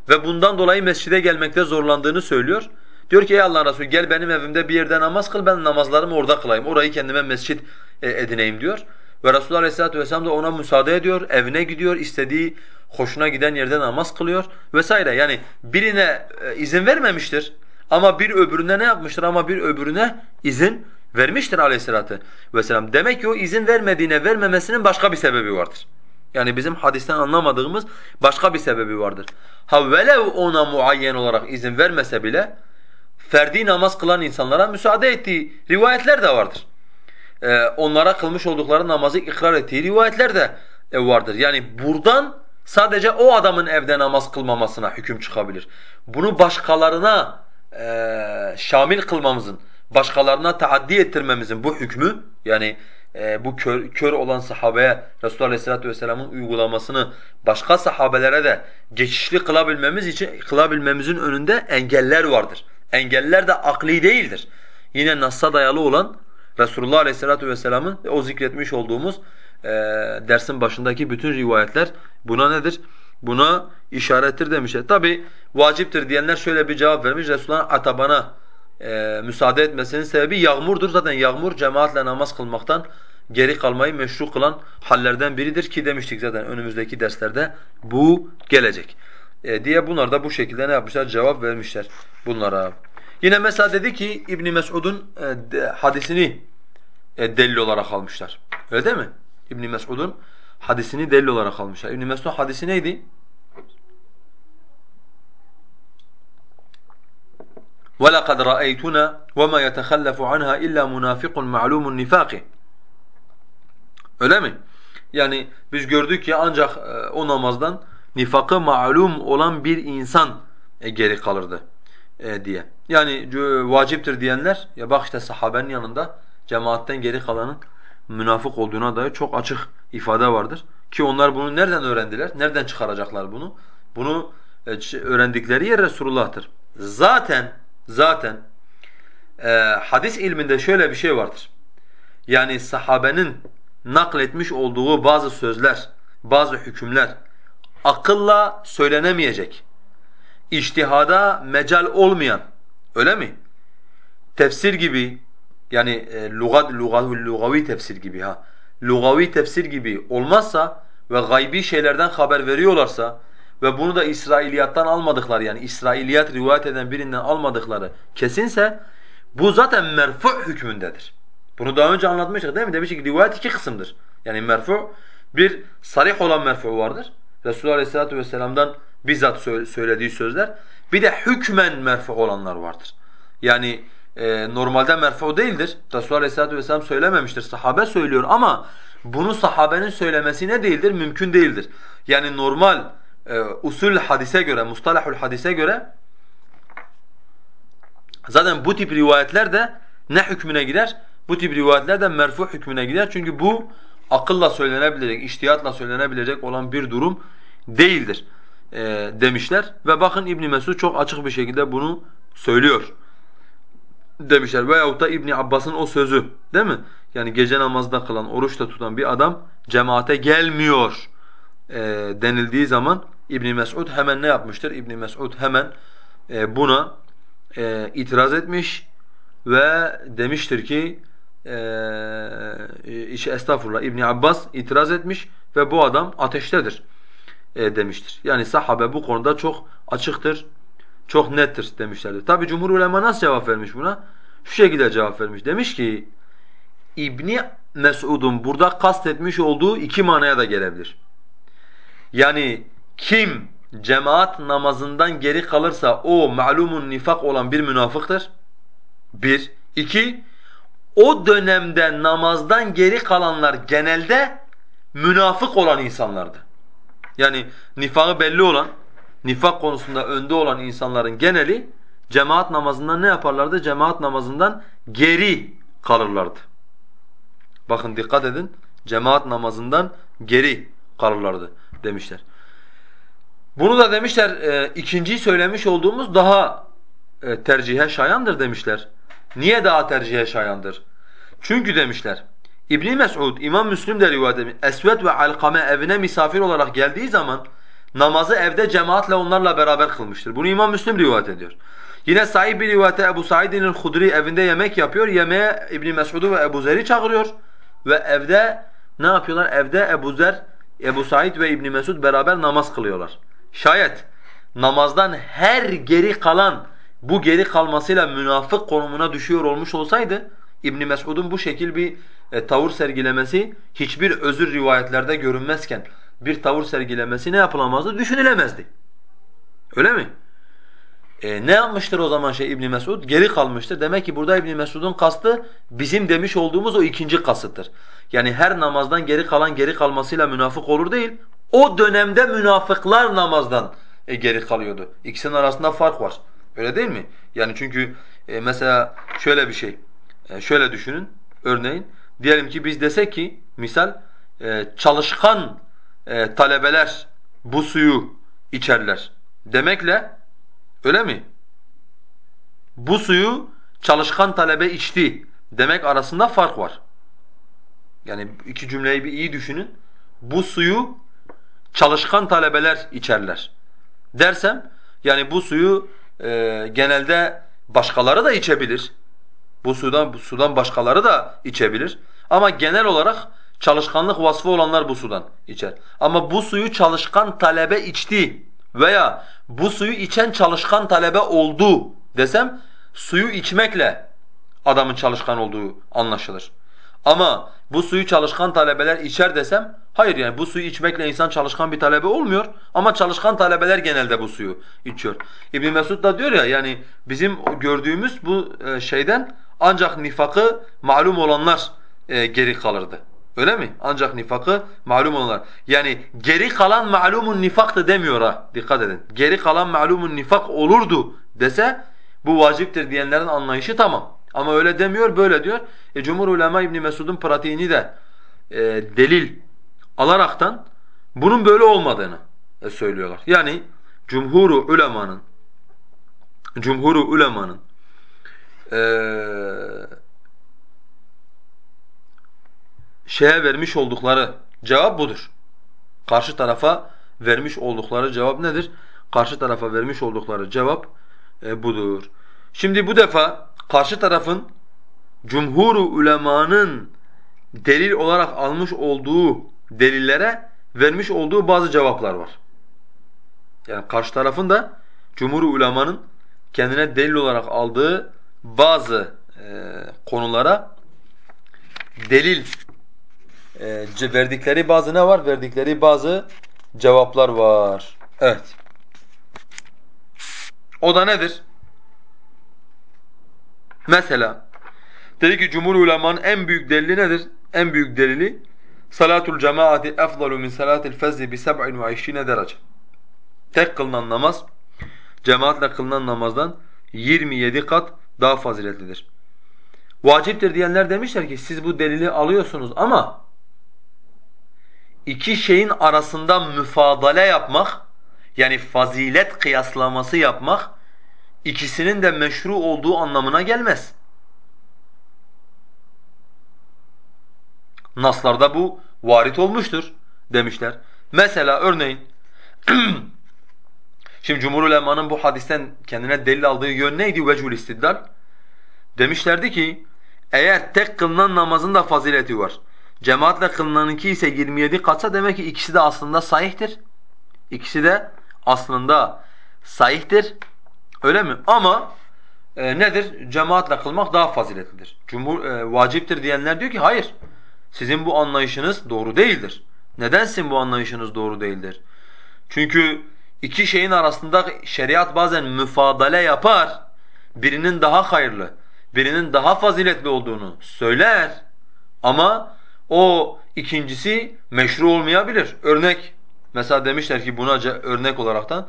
ve bundan dolayı mescide gelmekte zorlandığını söylüyor. Diyor ki ey Allah'ın Resulü gel benim evimde bir yerde namaz kıl ben namazlarımı orada kılayım. Orayı kendime mescit e, edineyim diyor. Ve Resulullah Aleyhisselatü Vesselam da ona müsaade ediyor. Evine gidiyor. istediği hoşuna giden yerde namaz kılıyor vesaire. Yani birine e, izin vermemiştir. Ama bir öbürüne ne yapmıştır? Ama bir öbürüne izin vermiştir aleyhissalatü vesselam. Demek ki o izin vermediğine vermemesinin başka bir sebebi vardır. Yani bizim hadisten anlamadığımız başka bir sebebi vardır. Ha velev ona muayyen olarak izin vermese bile ferdi namaz kılan insanlara müsaade ettiği rivayetler de vardır. Ee, onlara kılmış oldukları namazı ikrar ettiği rivayetler de e, vardır. Yani buradan sadece o adamın evde namaz kılmamasına hüküm çıkabilir. Bunu başkalarına e, şamil kılmamızın, başkalarına taaddi ettirmemizin bu hükmü yani e, bu kör, kör olan sahabeye Resulullah Aleyhisselatü Vesselam'ın uygulamasını başka sahabelere de geçişli kılabilmemiz için kılabilmemizin önünde engeller vardır. Engeller de akli değildir. Yine Nas'a dayalı olan Resulullah Aleyhisselatü Vesselam'ın o zikretmiş olduğumuz e, dersin başındaki bütün rivayetler buna nedir? Buna işarettir demişler. Tabi vaciptir diyenler şöyle bir cevap vermiş. Resulullah'ın atabana e, müsaade etmesinin sebebi yağmurdur. Zaten yağmur cemaatle namaz kılmaktan geri kalmayı meşru kılan hallerden biridir ki demiştik zaten önümüzdeki derslerde bu gelecek. E, diye bunlar da bu şekilde ne yapmışlar? Cevap vermişler bunlara. Yine mesela dedi ki İbn Mes'ud'un e, hadisini e, delil olarak almışlar. Öyle değil mi? İbn Mes'ud'un hadisini delil olarak almışlar. İbn Mes'ud hadisi neydi? وَلَقَدْ رَأَيْتُنَا وَمَا يَتَخَلَّفُ عَنْهَا إِلَّا مُنَافِقٌ مَعْلُومٌ النِّفَاقِ Öyle mi? Yani biz gördük ki ancak e, o namazdan nifakı malum olan bir insan e, geri kalırdı e, diye. Yani vaciptir diyenler ya bak işte sahabenin yanında cemaatten geri kalanın münafık olduğuna dair çok açık ifade vardır. Ki onlar bunu nereden öğrendiler? Nereden çıkaracaklar bunu? Bunu öğrendikleri yer Resulullah'tır. Zaten zaten e, hadis ilminde şöyle bir şey vardır. Yani sahabenin nakletmiş olduğu bazı sözler, bazı hükümler akılla söylenemeyecek, içtihada mecal olmayan, öyle mi? Tefsir gibi, yani e, lugat, lugavi tefsir gibi ha, lugavi tefsir gibi olmazsa ve gaybi şeylerden haber veriyorlarsa ve bunu da İsrailiyattan almadıkları yani İsrailiyat rivayet eden birinden almadıkları kesinse bu zaten merfu hükmündedir. Bunu daha önce anlatmıştık değil mi? Demiştik rivayet iki kısımdır. Yani merfu bir sarih olan merfu vardır. Resulullah Aleyhisselatü Vesselam'dan bizzat söylediği sözler. Bir de hükmen merfu olanlar vardır. Yani e, normalde merfu değildir. Resulullah Aleyhisselatü Vesselam söylememiştir. Sahabe söylüyor ama bunu sahabenin söylemesi ne değildir? Mümkün değildir. Yani normal e, usul hadise göre, mustalahul hadise göre zaten bu tip rivayetler de ne hükmüne gider? Bu tip rivayetler de merfu hükmüne gider. Çünkü bu akılla söylenebilecek, iştihatla söylenebilecek olan bir durum değildir e, demişler. Ve bakın İbn Mesud çok açık bir şekilde bunu söylüyor demişler. Veyahut da İbn Abbas'ın o sözü değil mi? Yani gece namazda kılan, oruçta tutan bir adam cemaate gelmiyor e, denildiği zaman İbn Mesud hemen ne yapmıştır? İbn Mesud hemen e, buna e, itiraz etmiş ve demiştir ki e, işte estağfurullah İbn Abbas itiraz etmiş ve bu adam ateştedir e, demiştir. Yani sahabe bu konuda çok açıktır, çok nettir demişlerdir. Tabi cumhur ulema nasıl cevap vermiş buna? Şu şekilde cevap vermiş. Demiş ki İbni Mes'ud'un burada kastetmiş olduğu iki manaya da gelebilir. Yani kim cemaat namazından geri kalırsa o malumun nifak olan bir münafıktır. Bir. İki, o dönemde namazdan geri kalanlar genelde münafık olan insanlardı. Yani nifakı belli olan, nifak konusunda önde olan insanların geneli cemaat namazından ne yaparlardı? Cemaat namazından geri kalırlardı. Bakın dikkat edin. Cemaat namazından geri kalırlardı demişler. Bunu da demişler e, ikinciyi söylemiş olduğumuz daha e, tercihe şayandır demişler. Niye daha tercihe şayandır? Çünkü demişler İbn Mes'ud İmam Müslim de rivayet etmiş. Esved ve Alkame evine misafir olarak geldiği zaman namazı evde cemaatle onlarla beraber kılmıştır. Bunu İmam Müslim rivayet ediyor. Yine sahih bir rivayete Ebu Said'in el-Hudri evinde yemek yapıyor. Yemeğe İbn Mes'ud'u ve Ebu Zer'i çağırıyor ve evde ne yapıyorlar? Evde Ebu Zer, Ebu Said ve İbn Mesud beraber namaz kılıyorlar. Şayet namazdan her geri kalan bu geri kalmasıyla münafık konumuna düşüyor olmuş olsaydı İbn Mesud'un bu şekil bir e, tavır sergilemesi hiçbir özür rivayetlerde görünmezken bir tavır sergilemesi ne yapılamazdı? Düşünülemezdi. Öyle mi? E, ne yapmıştır o zaman şey İbn Mesud? Geri kalmıştır. Demek ki burada İbn Mesud'un kastı bizim demiş olduğumuz o ikinci kasıttır. Yani her namazdan geri kalan geri kalmasıyla münafık olur değil. O dönemde münafıklar namazdan e, geri kalıyordu. İkisinin arasında fark var. Öyle değil mi? Yani çünkü e, mesela şöyle bir şey. E, şöyle düşünün. Örneğin diyelim ki biz desek ki misal e, çalışkan e, talebeler bu suyu içerler demekle öyle mi? Bu suyu çalışkan talebe içti demek arasında fark var. Yani iki cümleyi bir iyi düşünün. Bu suyu çalışkan talebeler içerler dersem yani bu suyu e, genelde başkaları da içebilir. Bu sudan bu sudan başkaları da içebilir. Ama genel olarak çalışkanlık vasfı olanlar bu sudan içer. Ama bu suyu çalışkan talebe içti veya bu suyu içen çalışkan talebe oldu desem suyu içmekle adamın çalışkan olduğu anlaşılır. Ama bu suyu çalışkan talebeler içer desem hayır yani bu suyu içmekle insan çalışkan bir talebe olmuyor ama çalışkan talebeler genelde bu suyu içiyor. İbn Mesud da diyor ya yani bizim gördüğümüz bu e, şeyden ancak nifakı malum olanlar e, geri kalırdı. Öyle mi? Ancak nifakı malum olanlar. Yani geri kalan malumun nifaktı demiyor ha. Dikkat edin. Geri kalan malumun nifak olurdu dese bu vaciptir diyenlerin anlayışı tamam. Ama öyle demiyor, böyle diyor. E, Cumhur ulema İbn Mesud'un pratiğini de e, delil alaraktan bunun böyle olmadığını e, söylüyorlar. Yani cumhuru ulemanın cumhuru ulemanın e, şeye vermiş oldukları cevap budur. Karşı tarafa vermiş oldukları cevap nedir? Karşı tarafa vermiş oldukları cevap e, budur. Şimdi bu defa karşı tarafın cumhuru ulemanın delil olarak almış olduğu delillere vermiş olduğu bazı cevaplar var. Yani karşı tarafın da cumhur ulemanın kendine delil olarak aldığı bazı e, konulara delil e, verdikleri bazı ne var? Verdikleri bazı cevaplar var. Evet. O da nedir? Mesela dedi ki cumhur ulemanın en büyük delili nedir? En büyük delili salatul cemaati efdalu min salatil fezli bi 27 derece. Tek kılınan namaz cemaatle kılınan namazdan 27 kat daha faziletlidir. Vaciptir diyenler demişler ki siz bu delili alıyorsunuz ama iki şeyin arasında müfadale yapmak yani fazilet kıyaslaması yapmak ikisinin de meşru olduğu anlamına gelmez. Naslarda bu varit olmuştur demişler. Mesela örneğin Şimdi Cumhur Ulema'nın bu hadisten kendine delil aldığı yön neydi? Vecihul istidlal. Demişlerdi ki eğer tek kılınan namazın da fazileti var. Cemaatle kılınanınki ise 27 katsa demek ki ikisi de aslında sahihtir. İkisi de aslında sahihtir. Öyle mi? Ama e, nedir? Cemaatle kılmak daha faziletlidir. Cumhur e, vaciptir diyenler diyor ki hayır. Sizin bu anlayışınız doğru değildir. Neden sizin bu anlayışınız doğru değildir? Çünkü iki şeyin arasında şeriat bazen müfadale yapar. Birinin daha hayırlı, birinin daha faziletli olduğunu söyler. Ama o ikincisi meşru olmayabilir. Örnek, mesela demişler ki buna örnek olaraktan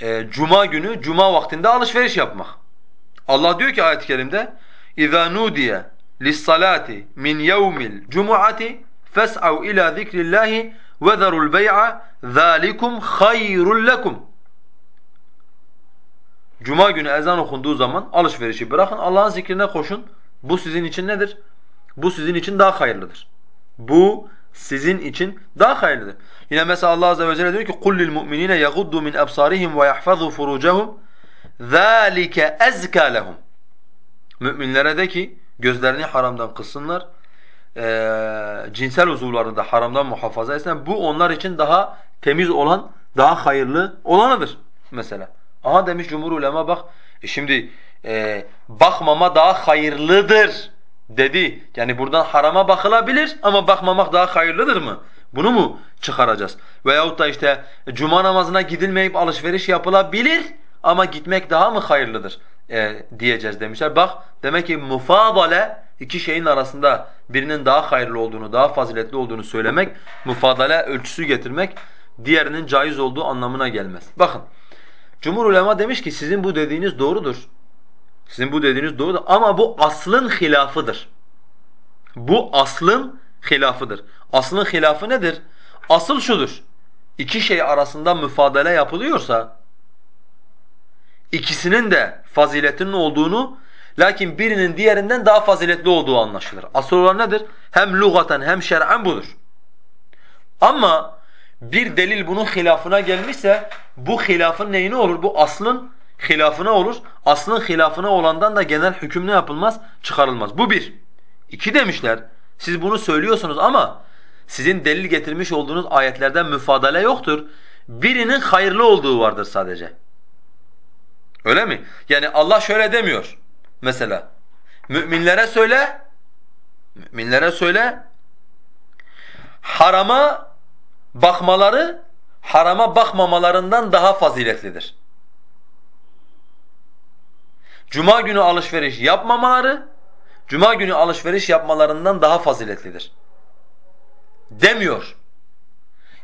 e, cuma günü cuma vaktinde alışveriş yapmak. Allah diyor ki ayet-i kerimde اِذَا نُودِيَ لِلصَّلَاةِ مِنْ يَوْمِ الْجُمُعَةِ فَاسْعَوْا اِلَى ذِكْرِ اللّٰهِ وَذَرُوا الْبَيْعَ ذَٰلِكُمْ خَيْرٌ لَكُمْ Cuma günü ezan okunduğu zaman alışverişi bırakın, Allah'ın zikrine koşun. Bu sizin için nedir? Bu sizin için daha hayırlıdır. Bu sizin için daha hayırlıdır. Yine mesela Allah azze ve celle diyor ki قُلْ لِلْمُؤْمِنِينَ يَغُضُّوا مِنْ أَبْصَارِهِمْ وَيَحْفَظُوا فُرُوجَهُمْ ذَٰلِكَ اَزْكَى لَهُمْ Müminlere de ki gözlerini haramdan kılsınlar, e, cinsel uzuvlarını da haramdan muhafaza etsinler. Bu onlar için daha temiz olan, daha hayırlı olanıdır mesela. Aha demiş cumhur ulema bak, e şimdi e, bakmama daha hayırlıdır dedi. Yani buradan harama bakılabilir ama bakmamak daha hayırlıdır mı? Bunu mu çıkaracağız? Veyahut da işte cuma namazına gidilmeyip alışveriş yapılabilir ama gitmek daha mı hayırlıdır e, diyeceğiz demişler. Bak demek ki mufadale iki şeyin arasında birinin daha hayırlı olduğunu, daha faziletli olduğunu söylemek, mufadale ölçüsü getirmek diğerinin caiz olduğu anlamına gelmez. Bakın Cumhur ulema demiş ki sizin bu dediğiniz doğrudur. Sizin bu dediğiniz doğrudur ama bu aslın hilafıdır. Bu aslın hilafıdır. Aslın hilafı nedir? Asıl şudur. İki şey arasında müfadele yapılıyorsa ikisinin de faziletinin olduğunu lakin birinin diğerinden daha faziletli olduğu anlaşılır. Asıl olan nedir? Hem lugaten hem şer'en budur. Ama bir delil bunun hilafına gelmişse bu hilafın neyine olur? Bu aslın hilafına olur. Aslın hilafına olandan da genel hüküm ne yapılmaz? Çıkarılmaz. Bu bir. İki demişler. Siz bunu söylüyorsunuz ama sizin delil getirmiş olduğunuz ayetlerden müfadele yoktur. Birinin hayırlı olduğu vardır sadece. Öyle mi? Yani Allah şöyle demiyor. Mesela müminlere söyle müminlere söyle harama bakmaları harama bakmamalarından daha faziletlidir. Cuma günü alışveriş yapmamaları, cuma günü alışveriş yapmalarından daha faziletlidir. Demiyor.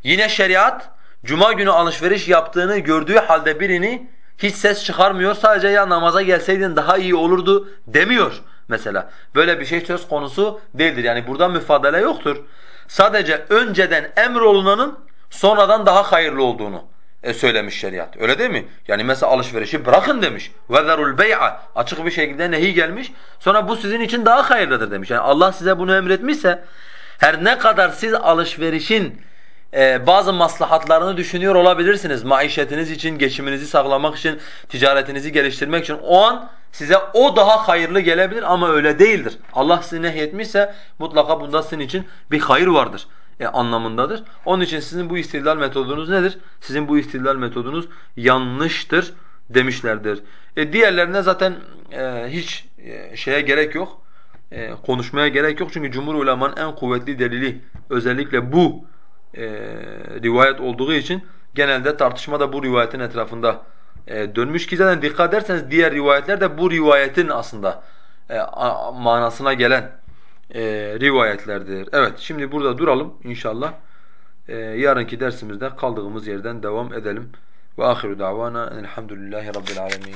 Yine şeriat, cuma günü alışveriş yaptığını gördüğü halde birini hiç ses çıkarmıyor, sadece ya namaza gelseydin daha iyi olurdu demiyor mesela. Böyle bir şey söz konusu değildir. Yani burada müfadele yoktur. Sadece önceden emrolunanın sonradan daha hayırlı olduğunu söylemiş şeriat. Öyle değil mi? Yani mesela alışverişi bırakın demiş. وَذَرُوا الْبَيْعَ Açık bir şekilde nehi gelmiş. Sonra bu sizin için daha hayırlıdır demiş. Yani Allah size bunu emretmişse her ne kadar siz alışverişin e, bazı maslahatlarını düşünüyor olabilirsiniz. Maişetiniz için, geçiminizi sağlamak için, ticaretinizi geliştirmek için. O an size o daha hayırlı gelebilir ama öyle değildir. Allah sizi nehyetmişse mutlaka bunda sizin için bir hayır vardır e, anlamındadır. Onun için sizin bu istidlal metodunuz nedir? Sizin bu istidlal metodunuz yanlıştır demişlerdir. E, diğerlerine zaten e, hiç e, şeye gerek yok. E, konuşmaya gerek yok çünkü cumhur ulemanın en kuvvetli delili özellikle bu e, rivayet olduğu için genelde tartışma da bu rivayetin etrafında e, dönmüş ki zaten dikkat ederseniz diğer rivayetler de bu rivayetin aslında e, manasına gelen e, rivayetlerdir. Evet şimdi burada duralım inşallah. E, yarınki dersimizde kaldığımız yerden devam edelim. Ve ahiru davana elhamdülillahi rabbil alemin.